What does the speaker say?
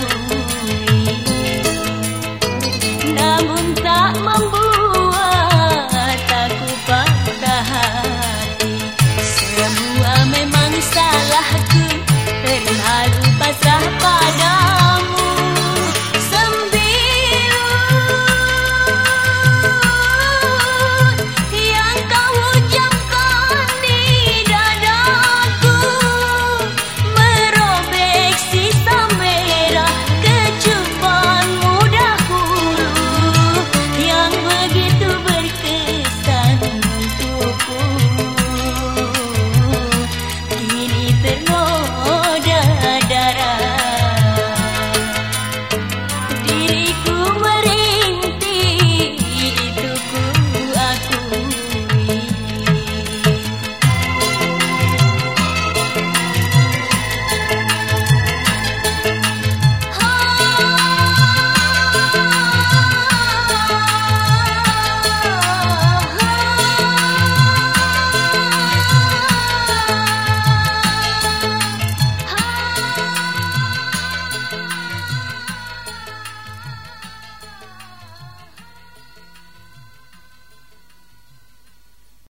Oh.